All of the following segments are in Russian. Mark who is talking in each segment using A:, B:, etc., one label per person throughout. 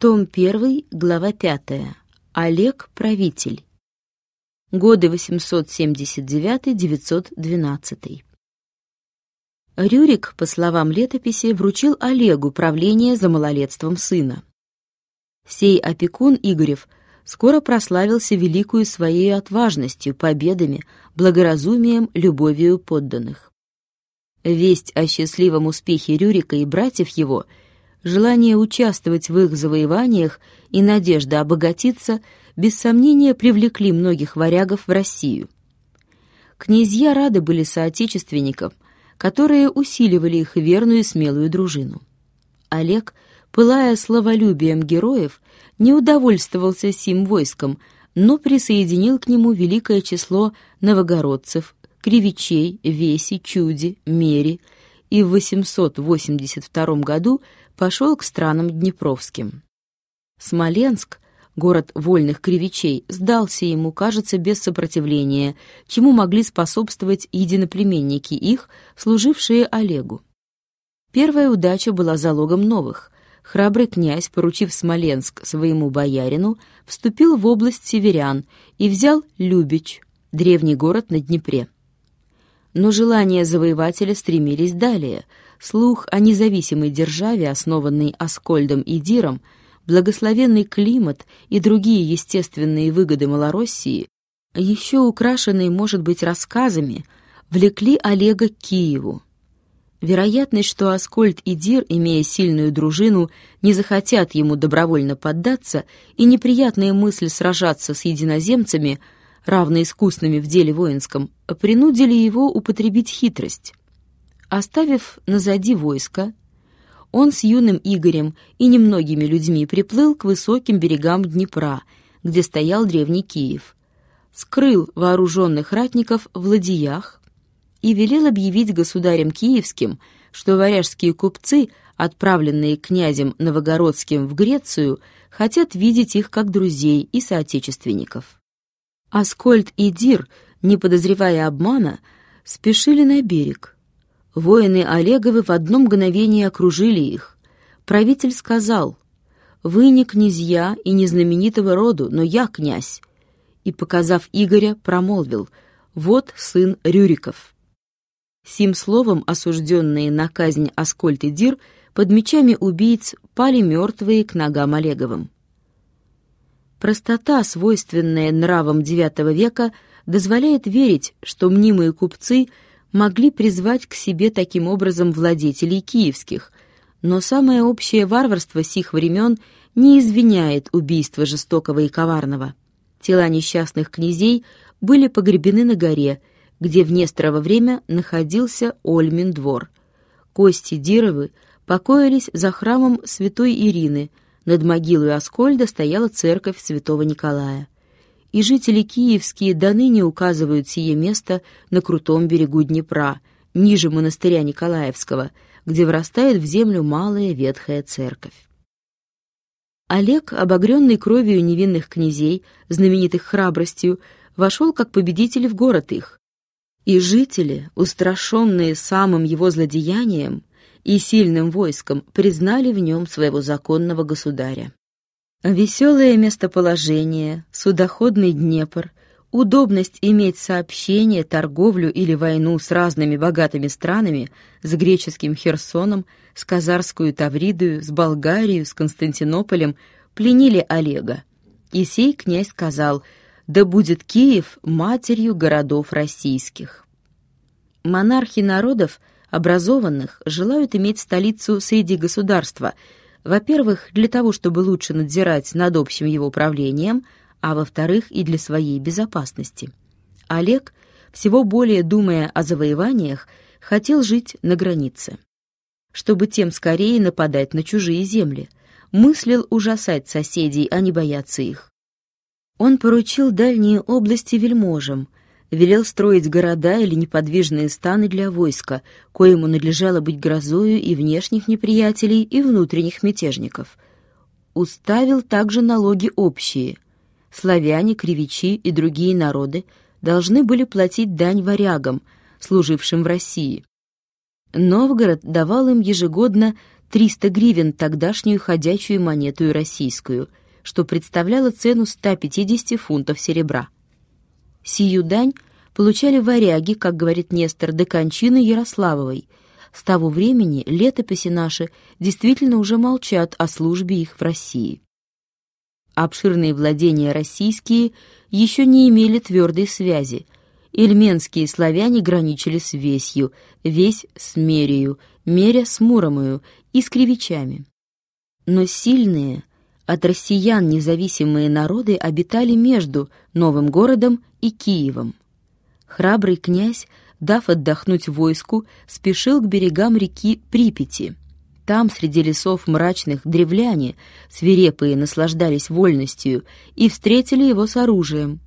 A: Том 1, глава 5. Олег правитель. Годы 879-912. Рюрик, по словам летописи, вручил Олегу правление за малолетством сына. Сей опекун Игорев скоро прославился великую своей отважностью, победами, благоразумием, любовью подданных. Весть о счастливом успехе Рюрика и братьев его – желание участвовать в их завоеваниях и надежда обогатиться без сомнения привлекли многих варягов в Россию. Князья рады были соотечественникам, которые усиливали их верную и смелую дружину. Олег, пылая словолюбием героев, не удовольствовался сим войском, но присоединил к нему великое число новогородцев, кривичей, веси, чуди, мери, и в 882 году пошел к странам Днепровским. Смоленск, город вольных кривичей, сдался ему, кажется, без сопротивления, чему могли способствовать единоплеменники их, служившие Олегу. Первая удача была залогом новых. Храбрый князь, поручив Смоленск своему боярину, вступил в область северян и взял Любич, древний город на Днепре. Но желания завоевателя стремились далее — слух о независимой державе, основанной Аскольдом и Диром, благословенный климат и другие естественные выгоды Малороссии, еще украшенные, может быть, рассказами, влекли Олега к Киеву. Вероятность, что Аскольд и Дир, имея сильную дружину, не захотят ему добровольно поддаться, и неприятная мысль сражаться с единоземцами, равно искусными в деле воинском, принудили его употребить хитрость. Оставив назади войско, он с юным Игорем и немногими людьми приплыл к высоким берегам Днепра, где стоял древний Киев, скрыл вооруженных ратников в ладьях и велел объявить государем киевским, что варяжские купцы, отправленные князем Новогородским в Грецию, хотят видеть их как друзей и соотечественников. Аскольд и Дир, не подозревая обмана, спешили на берег, Воины Олеговы в одно мгновение окружили их. Правитель сказал, «Вы не князья и не знаменитого роду, но я князь». И, показав Игоря, промолвил, «Вот сын Рюриков». Сим словом осужденные на казнь Аскольд и Дир под мечами убийц пали мертвые к ногам Олеговым. Простота, свойственная нравам IX века, дозволяет верить, что мнимые купцы — могли призвать к себе таким образом владетелей киевских, но самое общее варварство сих времен не извиняет убийства жестокого и коварного. Тела несчастных князей были погребены на горе, где в Несторово время находился Ольмин двор. Кости Дировы покоились за храмом святой Ирины, над могилой Аскольда стояла церковь святого Николая и жители киевские до ныне указывают сие место на крутом берегу Днепра, ниже монастыря Николаевского, где вырастает в землю малая ветхая церковь. Олег, обогренный кровью невинных князей, знаменитых храбростью, вошел как победитель в город их. И жители, устрашенные самым его злодеянием и сильным войском, признали в нем своего законного государя. Веселое местоположение, судоходный Днепр, удобность иметь сообщение, торговлю или войну с разными богатыми странами, с греческим Херсоном, с Казарскую Тавридою, с Болгарией, с Константинополем, пленили Олега. И сей князь сказал, да будет Киев матерью городов российских. Монархи народов, образованных, желают иметь столицу среди государства – во-первых, для того, чтобы лучше надзирать над общим его управлением, а во-вторых, и для своей безопасности. Олег, всего более думая о завоеваниях, хотел жить на границе, чтобы тем скорее нападать на чужие земли, мыслил ужасать соседей, а не бояться их. Он поручил дальние области вельможам – велел строить города или неподвижные станы для войска, коему надлежало быть грозою и внешних неприятелей, и внутренних мятежников. Уставил также налоги общие. Славяне, кривичи и другие народы должны были платить дань варягам, служившим в России. Новгород давал им ежегодно 300 гривен тогдашнюю ходячую монету российскую, что представляло цену 150 фунтов серебра. Сию дань получали варяги, как говорит Нестор, до кончины Ярославовой. С того времени летописи наши действительно уже молчат о службе их в России. Обширные владения российские еще не имели твердой связи. Ильменские славяне граничили с Весью, Весь с Мерию, Меря с Муромою и с Кривичами. Но сильные, от россиян независимые народы обитали между новым городом и Киевом. Храбрый князь, дав отдохнуть войску, спешил к берегам реки Припяти. Там, среди лесов мрачных, древляне, свирепые, наслаждались вольностью и встретили его с оружием.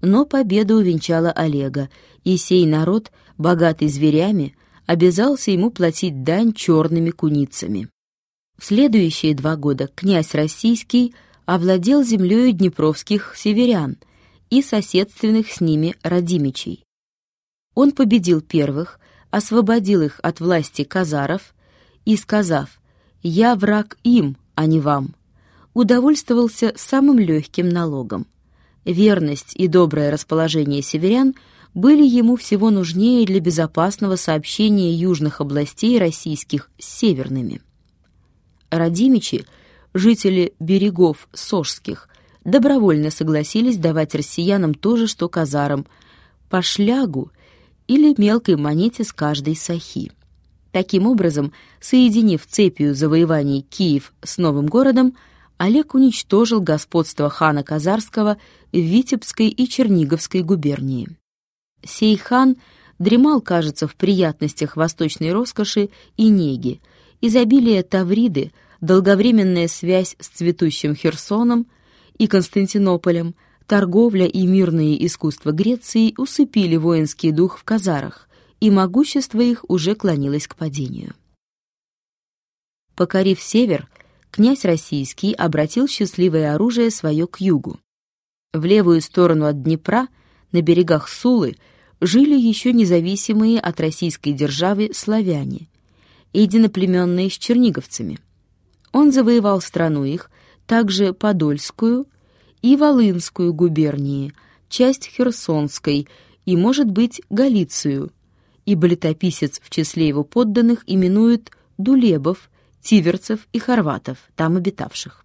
A: Но победа увенчала Олега, и сей народ, богатый зверями, обязался ему платить дань черными куницами. В следующие два года князь российский овладел землею днепровских северян — и соседственных с ними родимичей. Он победил первых, освободил их от власти казаров и, сказав «Я враг им, а не вам», удовольствовался самым легким налогом. Верность и доброе расположение северян были ему всего нужнее для безопасного сообщения южных областей российских с северными. Радимичи, жители берегов Сожских, добровольно согласились давать россиянам то же, что казарам, по шлягу или мелкой монете с каждой сахи. Таким образом, соединив цепью завоеваний Киев с новым городом, Олег уничтожил господство хана Казарского в Витебской и Черниговской губернии. Сей хан дремал, кажется, в приятностях восточной роскоши и неги, изобилие Тавриды, долговременная связь с цветущим Херсоном — и Константинополем, торговля и мирные искусства Греции усыпили воинский дух в казарах, и могущество их уже клонилось к падению. Покорив север, князь российский обратил счастливое оружие свое к югу. В левую сторону от Днепра, на берегах Сулы, жили еще независимые от российской державы славяне, единоплеменные с черниговцами. Он завоевал страну их, также Подольскую и Волынскую губернии, часть Херсонской и, может быть, Галицию, ибо летописец в числе его подданных именует Дулебов, Тиверцев и Хорватов, там обитавших.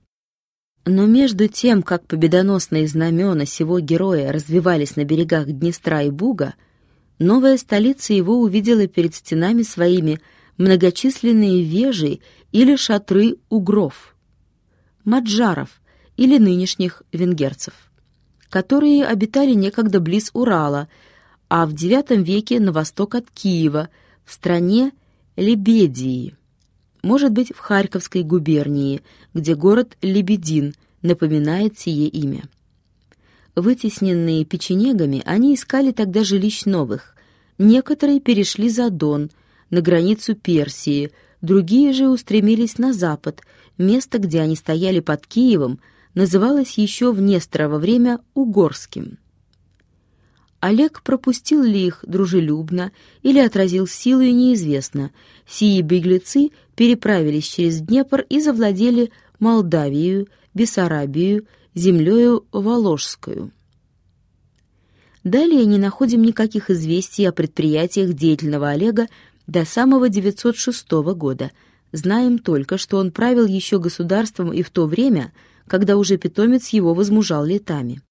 A: Но между тем, как победоносные знамена сего героя развивались на берегах Днестра и Буга, новая столица его увидела перед стенами своими многочисленные вежи или шатры угров — маджаров или нынешних венгерцев, которые обитали некогда близ Урала, а в IX веке на восток от Киева, в стране Лебедии, может быть, в Харьковской губернии, где город Лебедин напоминает сие имя. Вытесненные печенегами, они искали тогда жилищ новых. Некоторые перешли за Дон, на границу Персии, другие же устремились на запад, место, где они стояли под Киевом, называлось еще в Несторово время Угорским. Олег пропустил ли их дружелюбно или отразил силой, неизвестно. Сии беглецы переправились через Днепр и завладели Молдавию, Бессарабию, землею Воложскую. Далее не находим никаких известий о предприятиях деятельного Олега до самого 906 года – Знаем только, что он правил еще государством и в то время, когда уже питомец его возмужал летами.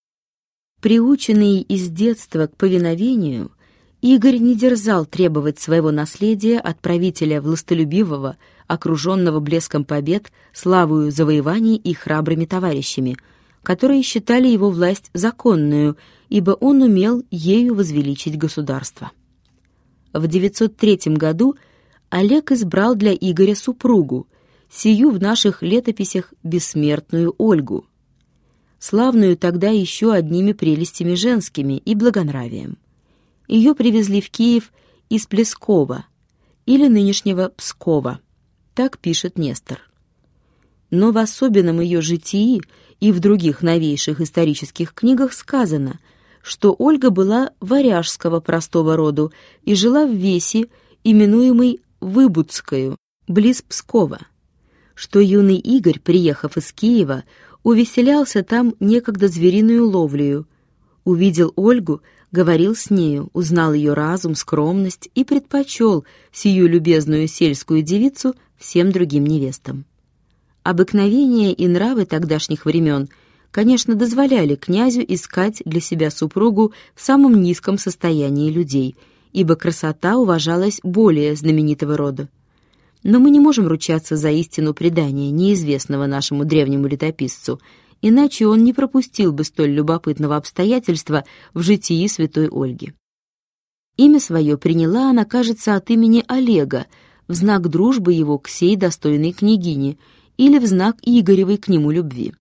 A: Приученный из детства к повиновению, Игорь не дерзал требовать своего наследия от правителя властолюбивого, окруженного блеском побед, славою завоеваний и храбрыми товарищами, которые считали его власть законную, ибо он умел ею возвеличить государство. В 903 году Олег избрал для Игоря супругу, сию в наших летописях бессмертную Ольгу, славную тогда еще одними прелестями женскими и благонравием. Ее привезли в Киев из Плескова или нынешнего Пскова, так пишет Нестор. Но в особенном ее житии и в других новейших исторических книгах сказано, что Ольга была варяжского простого роду и жила в Весе, именуемой Выбудскую, близ Пскова. что юный Игорь, приехав из Киева, увеселялся там некогда звериную ловлею, увидел Ольгу, говорил с нею, узнал ее разум, скромность и предпочел сию любезную сельскую девицу всем другим невестам. Обыкновения и нравы тогдашних времен, конечно, дозволяли князю искать для себя супругу в самом низком состоянии людей, ибо красота уважалась более знаменитого рода. Но мы не можем ручаться за истину предания, неизвестного нашему древнему летописцу, иначе он не пропустил бы столь любопытного обстоятельства в житии святой Ольги. Имя свое приняла она, кажется, от имени Олега, в знак дружбы его к сей достойной княгине или в знак Игоревой к нему любви.